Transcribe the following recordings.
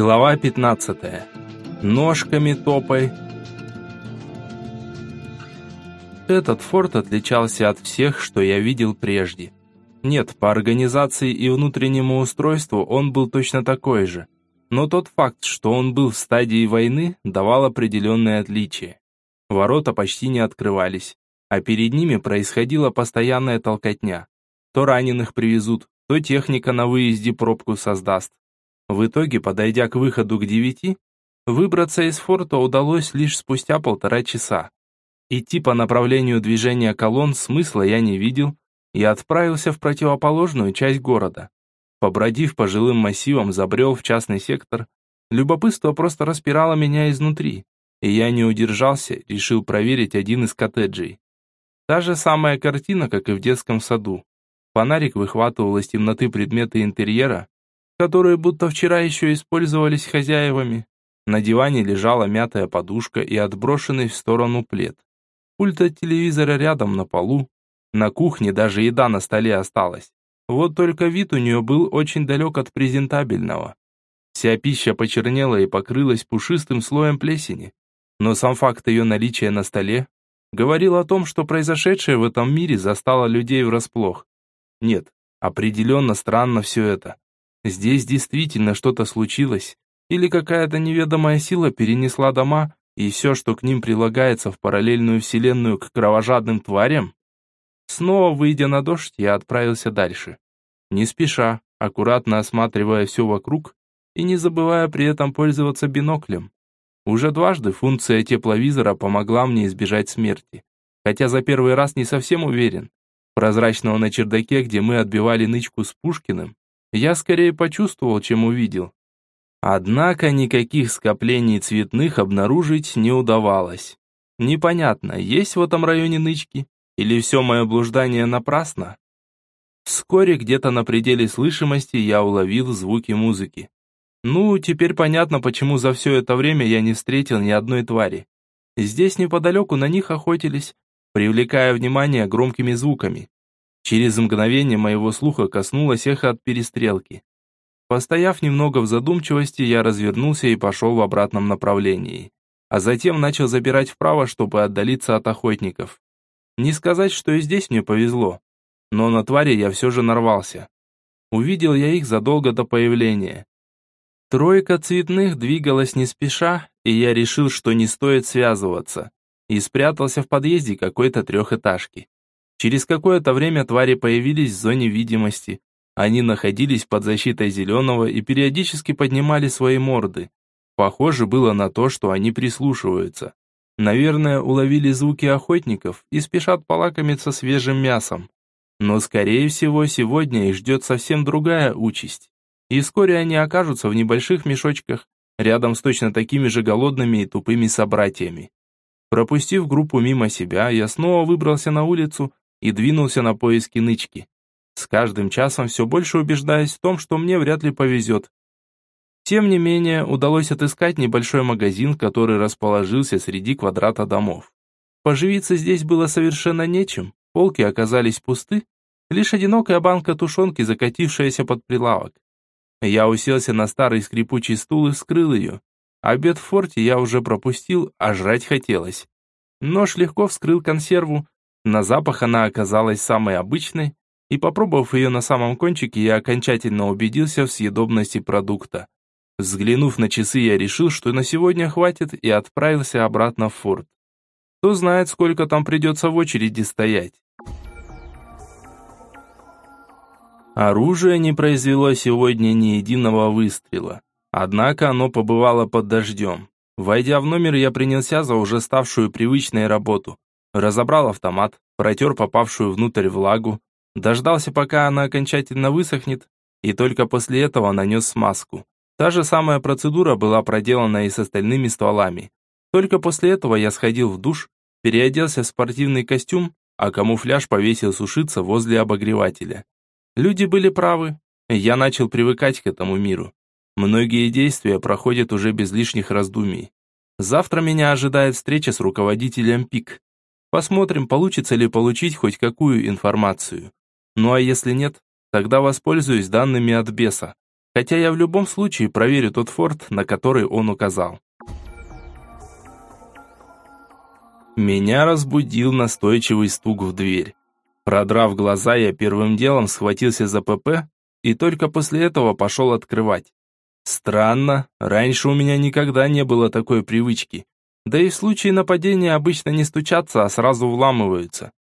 Глава 15. Ножками топай. Этот форт отличался от всех, что я видел прежде. Нет, по организации и внутреннему устройству он был точно такой же. Но тот факт, что он был в стадии войны, давал определенные отличия. Ворота почти не открывались, а перед ними происходила постоянная толкотня. То раненых привезут, то техника на выезде пробку создаст. В итоге, подойдя к выходу к девяти, выбраться из форта удалось лишь спустя полтора часа. Идти по направлению движения колонн смысла я не видел и отправился в противоположную часть города. Побродив по жилым массивам, забрел в частный сектор. Любопытство просто распирало меня изнутри, и я не удержался, решил проверить один из коттеджей. Та же самая картина, как и в детском саду. Фонарик выхватывал из темноты предметы интерьера, которые будто вчера еще использовались хозяевами. На диване лежала мятая подушка и отброшенный в сторону плед. Пульт от телевизора рядом на полу. На кухне даже еда на столе осталась. Вот только вид у нее был очень далек от презентабельного. Вся пища почернела и покрылась пушистым слоем плесени. Но сам факт ее наличия на столе говорил о том, что произошедшее в этом мире застало людей врасплох. Нет, определенно странно все это. Здесь действительно что-то случилось, или какая-то неведомая сила перенесла дома и все, что к ним прилагается в параллельную вселенную к кровожадным тварям? Снова выйдя на дождь, я отправился дальше. Не спеша, аккуратно осматривая все вокруг и не забывая при этом пользоваться биноклем. Уже дважды функция тепловизора помогла мне избежать смерти, хотя за первый раз не совсем уверен. Прозрачного на чердаке, где мы отбивали нычку с Пушкиным, я скорее почувствовал, чем увидел. Однако никаких скоплений цветных обнаружить не удавалось. Непонятно, есть в этом районе нычки, или все мое блуждание напрасно? Вскоре где-то на пределе слышимости я уловил звуки музыки. Ну, теперь понятно, почему за все это время я не встретил ни одной твари. Здесь неподалеку на них охотились, привлекая внимание громкими звуками. Через мгновение моего слуха коснулось эхо от перестрелки. Постояв немного в задумчивости, я развернулся и пошел в обратном направлении. А затем начал забирать вправо, чтобы отдалиться от охотников. Не сказать, что и здесь мне повезло. Но на твари я все же нарвался. Увидел я их задолго до появления. Тройка цветных двигалась не спеша, и я решил, что не стоит связываться, и спрятался в подъезде какой-то трехэтажки. Через какое-то время твари появились в зоне видимости. Они находились под защитой зеленого и периодически поднимали свои морды. Похоже было на то, что они прислушиваются. Наверное, уловили звуки охотников и спешат полакомиться свежим мясом. Но, скорее всего, сегодня их ждет совсем другая участь. И вскоре они окажутся в небольших мешочках, рядом с точно такими же голодными и тупыми собратьями. Пропустив группу мимо себя, я снова выбрался на улицу и двинулся на поиски нычки. С каждым часом все больше убеждаясь в том, что мне вряд ли повезет. Тем не менее, удалось отыскать небольшой магазин, который расположился среди квадрата домов. Поживиться здесь было совершенно нечем, полки оказались пусты, лишь одинокая банка тушенки, закатившаяся под прилавок. Я уселся на старый скрипучий стул и вскрыл ее. Обед в форте я уже пропустил, а жрать хотелось. Нож легко вскрыл консерву, на запах она оказалась самой обычной, и попробовав ее на самом кончике, я окончательно убедился в съедобности продукта. Взглянув на часы, я решил, что на сегодня хватит, и отправился обратно в форт. Кто знает, сколько там придется в очереди стоять. Оружие не произвело сегодня ни единого выстрела. Однако оно побывало под дождем. Войдя в номер, я принялся за уже ставшую привычной работу. Разобрал автомат, протер попавшую внутрь влагу, дождался, пока она окончательно высохнет, и только после этого нанес смазку. Та же самая процедура была проделана и с остальными стволами. Только после этого я сходил в душ, переоделся в спортивный костюм, а камуфляж повесил сушиться возле обогревателя. Люди были правы. Я начал привыкать к этому миру. Многие действия проходят уже без лишних раздумий. Завтра меня ожидает встреча с руководителем ПИК. Посмотрим, получится ли получить хоть какую информацию. Ну а если нет, тогда воспользуюсь данными от беса. хотя я в любом случае проверю тот форт, на который он указал. Меня разбудил настойчивый стук в дверь. Продрав глаза, я первым делом схватился за ПП и только после этого пошел открывать. Странно, раньше у меня никогда не было такой привычки. Да и в случае нападения обычно не стучатся, а сразу вламываются.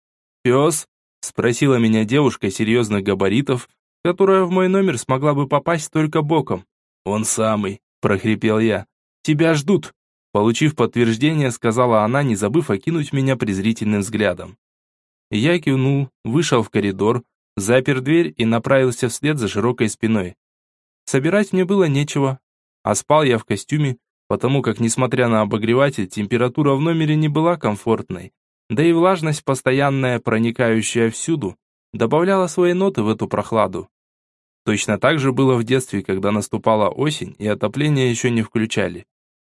«Пес?» – спросила меня девушка серьезных габаритов, которая в мой номер смогла бы попасть только боком. «Он самый», – прохрипел я. «Тебя ждут», Получив подтверждение, сказала она, не забыв окинуть меня презрительным взглядом. Я кивнул, вышел в коридор, запер дверь и направился вслед за широкой спиной. Собирать мне было нечего, а спал я в костюме, потому как, несмотря на обогреватель, температура в номере не была комфортной, да и влажность, постоянная, проникающая всюду, добавляла свои ноты в эту прохладу. Точно так же было в детстве, когда наступала осень и отопление еще не включали.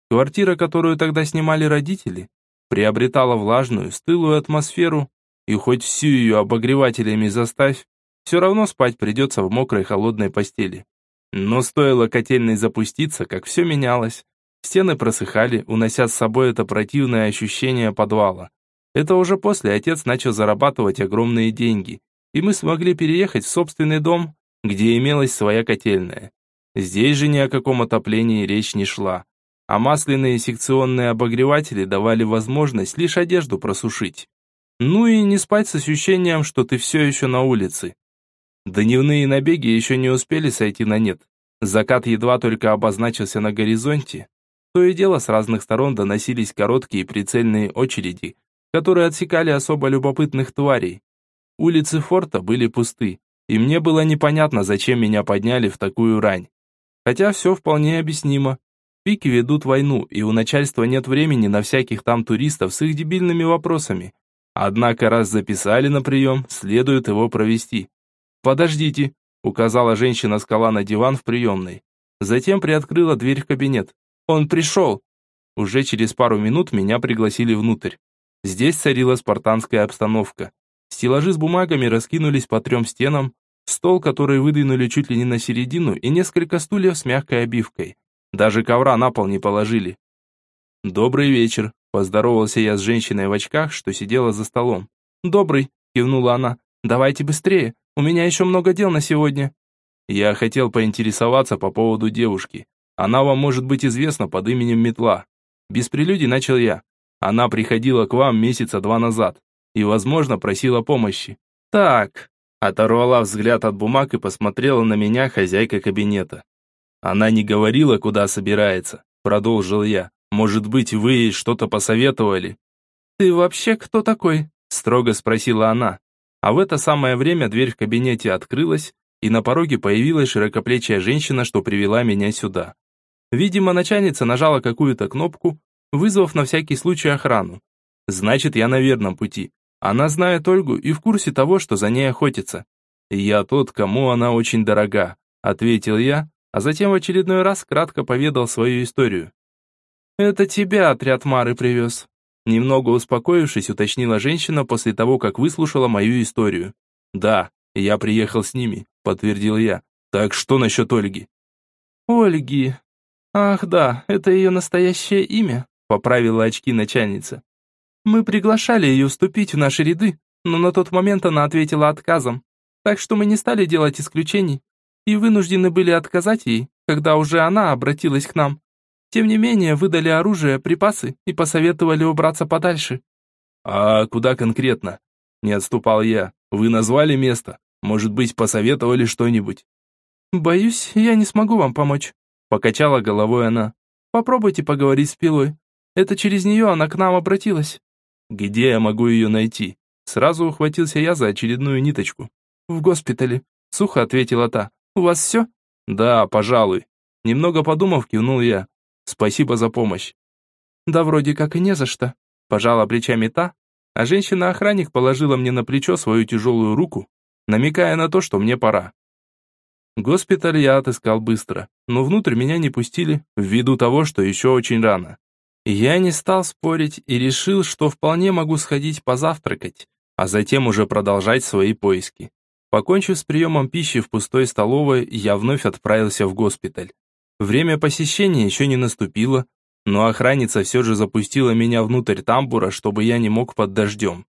Квартира, которую тогда снимали родители, приобретала влажную, стылую атмосферу, и хоть всю ее обогревателями заставь, все равно спать придется в мокрой холодной постели. Но стоило котельной запуститься, как все менялось. Стены просыхали, унося с собой это противное ощущение подвала. Это уже после отец начал зарабатывать огромные деньги, и мы смогли переехать в собственный дом, где имелась своя котельная. Здесь же ни о каком отоплении речь не шла а масляные секционные обогреватели давали возможность лишь одежду просушить. Ну и не спать с ощущением, что ты все еще на улице. Дневные набеги еще не успели сойти на нет. Закат едва только обозначился на горизонте. То и дело с разных сторон доносились короткие прицельные очереди, которые отсекали особо любопытных тварей. Улицы форта были пусты, и мне было непонятно, зачем меня подняли в такую рань. Хотя все вполне объяснимо. Пики ведут войну, и у начальства нет времени на всяких там туристов с их дебильными вопросами. Однако раз записали на прием, следует его провести. «Подождите», — указала женщина-скала на диван в приемной. Затем приоткрыла дверь в кабинет. «Он пришел!» Уже через пару минут меня пригласили внутрь. Здесь царила спартанская обстановка. Стеллажи с бумагами раскинулись по трем стенам, стол, который выдвинули чуть ли не на середину, и несколько стульев с мягкой обивкой. Даже ковра на пол не положили. «Добрый вечер», – поздоровался я с женщиной в очках, что сидела за столом. «Добрый», – кивнула она. «Давайте быстрее, у меня еще много дел на сегодня». Я хотел поинтересоваться по поводу девушки. Она вам может быть известна под именем Метла. Без прелюдий начал я. Она приходила к вам месяца два назад и, возможно, просила помощи. Так, оторвала взгляд от бумаг и посмотрела на меня хозяйка кабинета. Она не говорила, куда собирается, продолжил я. Может быть, вы ей что-то посоветовали? Ты вообще кто такой? строго спросила она. А в это самое время дверь в кабинете открылась, и на пороге появилась широкоплечая женщина, что привела меня сюда. Видимо, начальница нажала какую-то кнопку, вызвав на всякий случай охрану. Значит, я на верном пути. Она знает Ольгу и в курсе того, что за ней охотится. «Я тот, кому она очень дорога», — ответил я, а затем в очередной раз кратко поведал свою историю. «Это тебя отряд Мары привез», Немного успокоившись, уточнила женщина после того, как выслушала мою историю. «Да, я приехал с ними», — подтвердил я. «Так что насчет Ольги?» «Ольги. Ах да, это ее настоящее имя», — поправила очки начальница. «Мы приглашали ее вступить в наши ряды, но на тот момент она ответила отказом. Так что мы не стали делать исключений и вынуждены были отказать ей, когда уже она обратилась к нам. Тем не менее, выдали оружие, припасы и посоветовали убраться подальше. «А куда конкретно?» Не отступал я. «Вы назвали место? Может быть, посоветовали что-нибудь?» «Боюсь, я не смогу вам помочь», — покачала головой она. «Попробуйте поговорить с Пилой. Это через нее она к нам обратилась». «Где я могу ее найти?» Сразу ухватился я за очередную ниточку. «В госпитале», — сухо ответила та. У вас все?» «Да, пожалуй». Немного подумав, кивнул я. «Спасибо за помощь». «Да вроде как и не за что», – пожала плечами та, а женщина-охранник положила мне на плечо свою тяжелую руку, намекая на то, что мне пора. Госпиталь я отыскал быстро, но внутрь меня не пустили, ввиду того, что еще очень рано. Я не стал спорить и решил, что вполне могу сходить позавтракать, а затем уже продолжать свои поиски. Покончив с приемом пищи в пустой столовой, я вновь отправился в госпиталь. Время посещения еще не наступило, но охранница все же запустила меня внутрь тамбура, чтобы я не мог под дождем.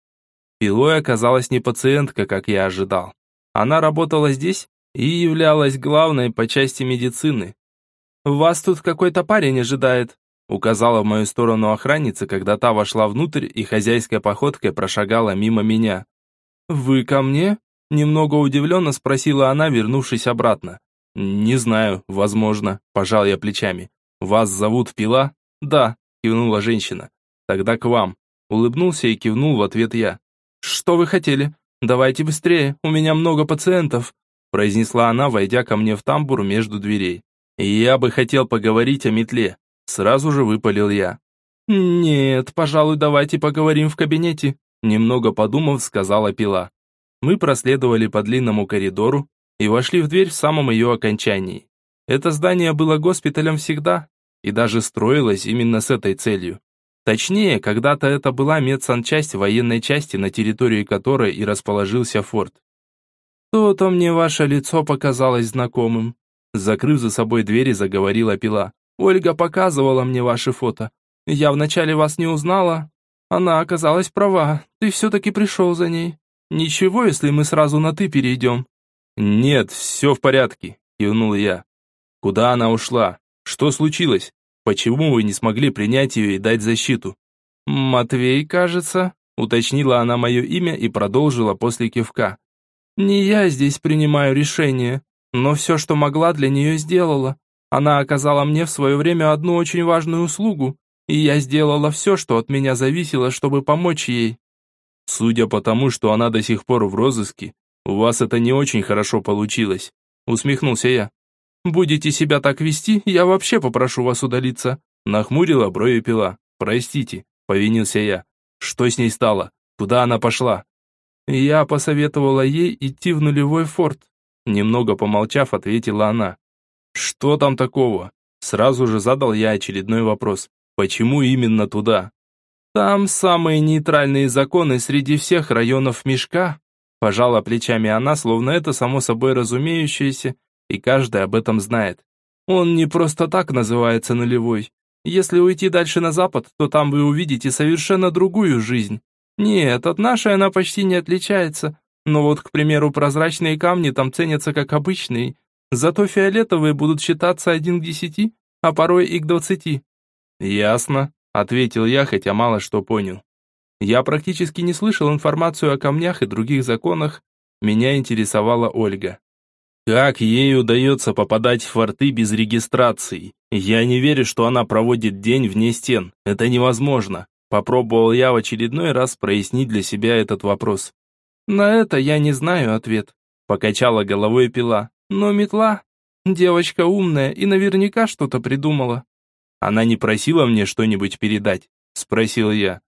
Пилой оказалась не пациентка, как я ожидал. Она работала здесь и являлась главной по части медицины. «Вас тут какой-то парень ожидает», указала в мою сторону охранница, когда та вошла внутрь и хозяйской походкой прошагала мимо меня. «Вы ко мне?» Немного удивленно спросила она, вернувшись обратно. «Не знаю, возможно», – пожал я плечами. «Вас зовут Пила?» «Да», – кивнула женщина. «Тогда к вам». Улыбнулся и кивнул в ответ я. «Что вы хотели? Давайте быстрее, у меня много пациентов», произнесла она, войдя ко мне в тамбур между дверей. «Я бы хотел поговорить о метле», сразу же выпалил я. «Нет, пожалуй, давайте поговорим в кабинете», немного подумав, сказала Пила. Мы проследовали по длинному коридору и вошли в дверь в самом ее окончании. Это здание было госпиталем всегда и даже строилось именно с этой целью. Точнее, когда-то это была медсанчасть военной части, на территории которой и расположился форт. «То-то мне ваше лицо показалось знакомым», закрыв за собой двери, заговорила пила. «Ольга показывала мне ваши фото. Я вначале вас не узнала. Она оказалась права, ты все-таки пришел за ней. «Ничего, если мы сразу на «ты» перейдем?» «Нет, все в порядке», — кивнул я. «Куда она ушла? Что случилось? Почему вы не смогли принять ее и дать защиту?» «Матвей, кажется», — уточнила она мое имя и продолжила после кивка. «Не я здесь принимаю решение, но все, что могла, для нее сделала. Она оказала мне в свое время одну очень важную услугу, и я сделала все, что от меня зависело, чтобы помочь ей. Судя по тому, что она до сих пор в розыске, у вас это не очень хорошо получилось, усмехнулся я. Будете себя так вести, я вообще попрошу вас удалиться, нахмурила брови пила. Простите, повинился я. Что с ней стало? Куда она пошла? Я посоветовала ей идти в нулевой форт. Немного помолчав, ответила она. Что там такого? Сразу же задал я очередной вопрос. Почему именно туда? Там самые нейтральные законы среди всех районов мешка. Пожала плечами она, словно это само собой разумеющееся, и каждый об этом знает. Он не просто так называется нулевой. Если уйти дальше на запад, то там вы увидите совершенно другую жизнь. Нет, от нашей она почти не отличается. Но вот, к примеру, прозрачные камни там ценятся как обычные. Зато фиолетовые будут считаться один к десяти, а порой и к двадцати. Ясно, ответил я, хотя мало что понял. Я практически не слышал информацию о камнях и других законах, меня интересовала Ольга. Как ей удается попадать в форты без регистрации? Я не верю, что она проводит день вне стен. Это невозможно. Попробовал я в очередной раз прояснить для себя этот вопрос. На это я не знаю ответ. Покачала головой пила. Но метла. Девочка умная и наверняка что-то придумала. Она не просила мне что-нибудь передать?» – спросил я.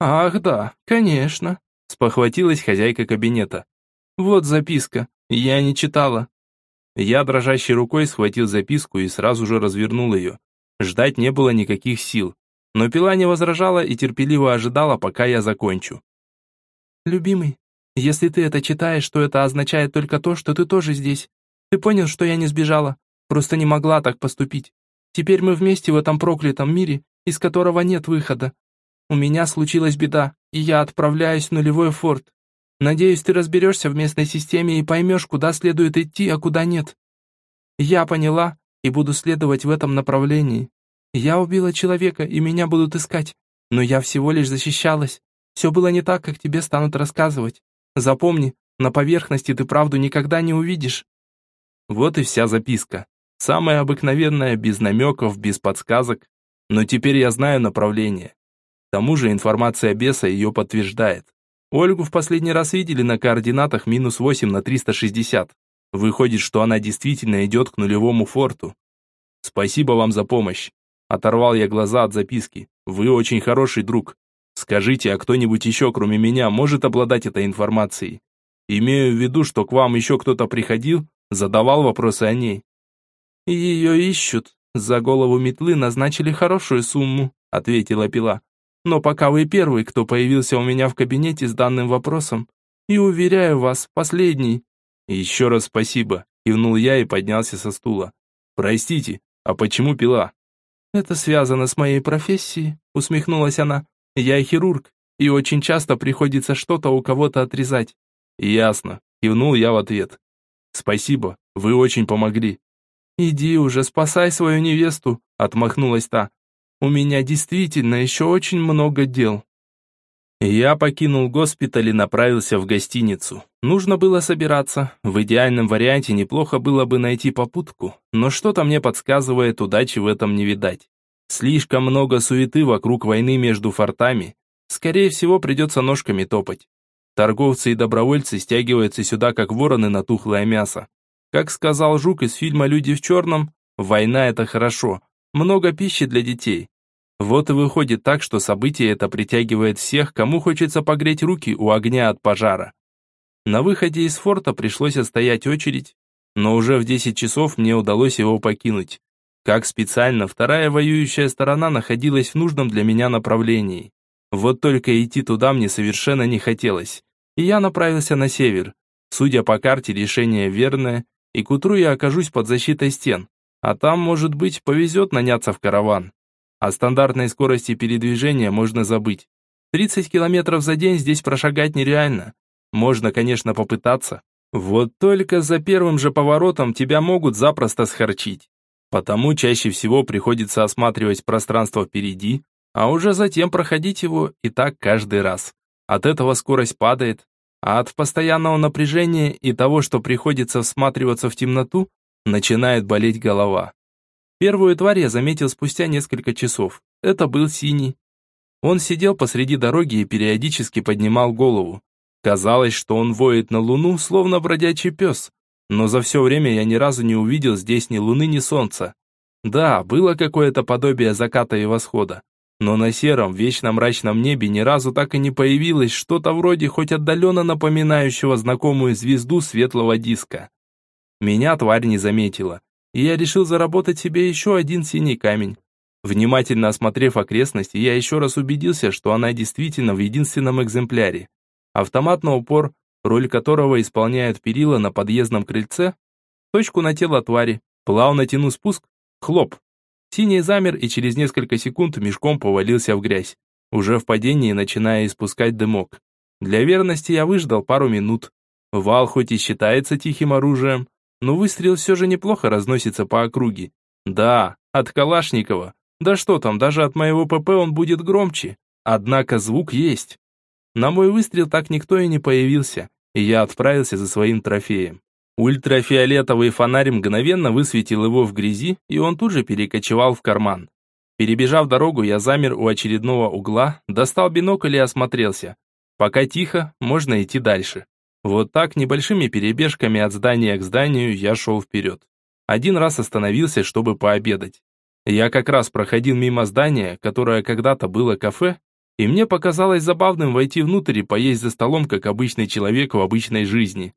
«Ах да, конечно», – спохватилась хозяйка кабинета. «Вот записка, я не читала». Я дрожащей рукой схватил записку и сразу же развернул ее. Ждать не было никаких сил, но пила не возражала и терпеливо ожидала, пока я закончу. «Любимый, если ты это читаешь, то это означает только то, что ты тоже здесь. Ты понял, что я не сбежала, просто не могла так поступить. Теперь мы вместе в этом проклятом мире, из которого нет выхода. У меня случилась беда, и я отправляюсь в нулевой форт. Надеюсь, ты разберешься в местной системе и поймешь, куда следует идти, а куда нет. Я поняла и буду следовать в этом направлении. Я убила человека, и меня будут искать. Но я всего лишь защищалась. Все было не так, как тебе станут рассказывать. Запомни, на поверхности ты правду никогда не увидишь. Вот и вся записка. Самая обыкновенная, без намеков, без подсказок. Но теперь я знаю направление. К тому же информация беса ее подтверждает. Ольгу в последний раз видели на координатах минус 8 на 360. Выходит, что она действительно идет к нулевому форту. Спасибо вам за помощь. Оторвал я глаза от записки. Вы очень хороший друг. Скажите, а кто-нибудь еще, кроме меня, может обладать этой информацией? Имею в виду, что к вам еще кто-то приходил, задавал вопросы о ней. «Ее ищут. За голову метлы назначили хорошую сумму», — ответила пила. «Но пока вы первый, кто появился у меня в кабинете с данным вопросом. И уверяю вас, последний. «Еще раз спасибо», – кивнул я и поднялся со стула. «Простите, а почему пила?» «Это связано с моей профессией», – усмехнулась она. «Я хирург, и очень часто приходится что-то у кого-то отрезать». «Ясно», – кивнул я в ответ. «Спасибо, вы очень помогли». «Иди уже, спасай свою невесту», – отмахнулась та. «У меня действительно еще очень много дел». Я покинул госпиталь и направился в гостиницу. Нужно было собираться. В идеальном варианте неплохо было бы найти попутку, но что-то мне подсказывает, удачи в этом не видать. Слишком много суеты вокруг войны между фортами. Скорее всего, придется ножками топать. Торговцы и добровольцы стягиваются сюда, как вороны на тухлое мясо. Как сказал Жук из фильма «Люди в черном», война – это хорошо, много пищи для детей. Вот и выходит так, что событие это притягивает всех, кому хочется погреть руки у огня от пожара. На выходе из форта пришлось отстоять очередь, но уже в 10 часов мне удалось его покинуть. Как специально, вторая воюющая сторона находилась в нужном для меня направлении. Вот только идти туда мне совершенно не хотелось, и я направился на север. Судя по карте, решение верное, и к утру я окажусь под защитой стен, а там, может быть, повезет наняться в караван. О стандартной скорости передвижения можно забыть. 30 километров за день здесь прошагать нереально. Можно, конечно, попытаться. Вот только за первым же поворотом тебя могут запросто схорчить. Потому чаще всего приходится осматривать пространство впереди, а уже затем проходить его и так каждый раз. От этого скорость падает, а от постоянного напряжения и того, что приходится всматриваться в темноту, начинает болеть голова. Первую тварь я заметил спустя несколько часов. Это был синий. Он сидел посреди дороги и периодически поднимал голову. Казалось, что он воет на луну, словно бродячий пес. Но за все время я ни разу не увидел здесь ни луны, ни солнца. Да, было какое-то подобие заката и восхода. Но на сером, вечно мрачном небе ни разу так и не появилось что-то вроде хоть отдаленно напоминающего знакомую звезду светлого диска. Меня тварь не заметила и я решил заработать себе еще один синий камень. Внимательно осмотрев окрестности, я еще раз убедился, что она действительно в единственном экземпляре. Автомат на упор, роль которого исполняют перила на подъездном крыльце, точку на тело твари, плавно тяну спуск, хлоп. Синий замер и через несколько секунд мешком повалился в грязь, уже в падении начиная испускать дымок. Для верности я выждал пару минут. Вал хоть и считается тихим оружием, но выстрел все же неплохо разносится по округе. Да, от Калашникова. Да что там, даже от моего ПП он будет громче. Однако звук есть. На мой выстрел так никто и не появился, и я отправился за своим трофеем. Ультрафиолетовый фонарь мгновенно высветил его в грязи, и он тут же перекочевал в карман. Перебежав дорогу, я замер у очередного угла, достал бинокль и осмотрелся. Пока тихо, можно идти дальше. Вот так, небольшими перебежками от здания к зданию, я шел вперед. Один раз остановился, чтобы пообедать. Я как раз проходил мимо здания, которое когда-то было кафе, и мне показалось забавным войти внутрь и поесть за столом, как обычный человек в обычной жизни.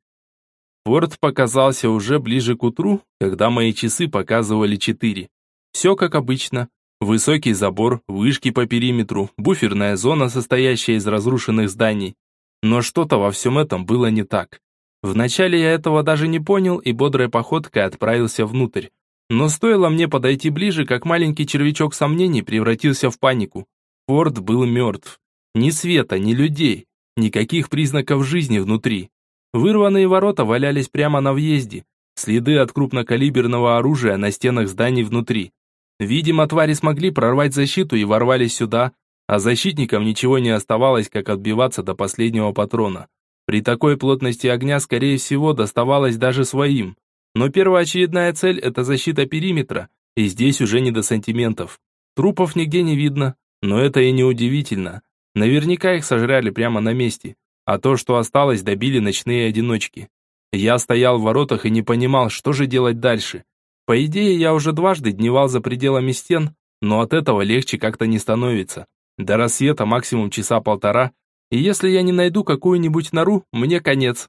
Порт показался уже ближе к утру, когда мои часы показывали четыре. Все как обычно. Высокий забор, вышки по периметру, буферная зона, состоящая из разрушенных зданий, но что-то во всем этом было не так. Вначале я этого даже не понял и бодрой походкой отправился внутрь. Но стоило мне подойти ближе, как маленький червячок сомнений превратился в панику. Форд был мертв. Ни света, ни людей, никаких признаков жизни внутри. Вырванные ворота валялись прямо на въезде, следы от крупнокалиберного оружия на стенах зданий внутри. Видимо, твари смогли прорвать защиту и ворвались сюда, а защитникам ничего не оставалось, как отбиваться до последнего патрона. При такой плотности огня, скорее всего, доставалось даже своим. Но первоочередная цель – это защита периметра, и здесь уже не до сантиментов. Трупов нигде не видно, но это и не удивительно. Наверняка их сожрали прямо на месте, а то, что осталось, добили ночные одиночки. Я стоял в воротах и не понимал, что же делать дальше. По идее, я уже дважды дневал за пределами стен, но от этого легче как-то не становится. До рассвета максимум часа полтора, и если я не найду какую-нибудь нору, мне конец.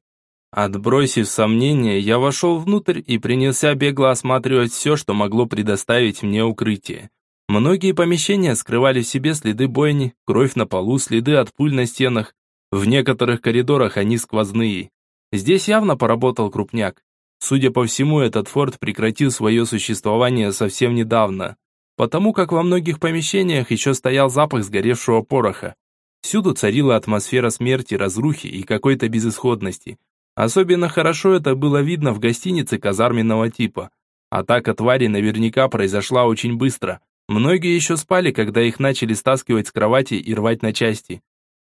Отбросив сомнения, я вошел внутрь и принялся бегло осматривать все, что могло предоставить мне укрытие. Многие помещения скрывали в себе следы бойни, кровь на полу, следы от пуль на стенах. В некоторых коридорах они сквозные. Здесь явно поработал крупняк. Судя по всему, этот форт прекратил свое существование совсем недавно, потому как во многих помещениях еще стоял запах сгоревшего пороха. Всюду царила атмосфера смерти, разрухи и какой-то безысходности. Особенно хорошо это было видно в гостинице казарменного типа. Атака твари наверняка произошла очень быстро. Многие еще спали, когда их начали стаскивать с кровати и рвать на части.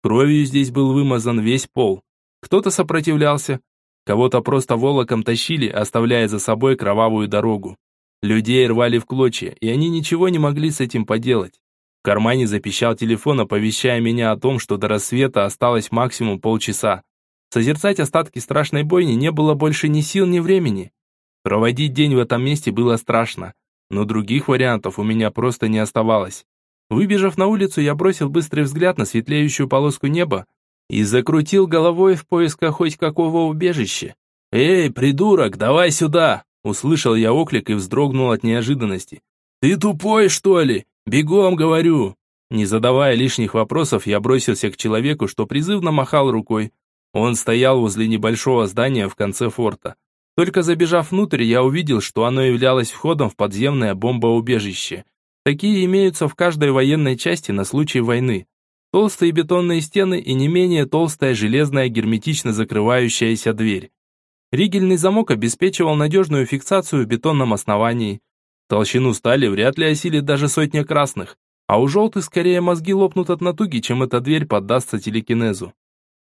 Кровью здесь был вымазан весь пол. Кто-то сопротивлялся, кого-то просто волоком тащили, оставляя за собой кровавую дорогу. Людей рвали в клочья, и они ничего не могли с этим поделать. В кармане запищал телефон, оповещая меня о том, что до рассвета осталось максимум полчаса. Созерцать остатки страшной бойни не было больше ни сил, ни времени. Проводить день в этом месте было страшно, но других вариантов у меня просто не оставалось. Выбежав на улицу, я бросил быстрый взгляд на светлеющую полоску неба и закрутил головой в поисках хоть какого убежища. «Эй, придурок, давай сюда!» Услышал я оклик и вздрогнул от неожиданности. «Ты тупой, что ли? Бегом, говорю!» Не задавая лишних вопросов, я бросился к человеку, что призывно махал рукой. Он стоял возле небольшого здания в конце форта. Только забежав внутрь, я увидел, что оно являлось входом в подземное бомбоубежище. Такие имеются в каждой военной части на случай войны. Толстые бетонные стены и не менее толстая железная герметично закрывающаяся дверь. Ригельный замок обеспечивал надежную фиксацию в бетонном основании. Толщину стали вряд ли осилит даже сотня красных, а у желтых скорее мозги лопнут от натуги, чем эта дверь поддастся телекинезу.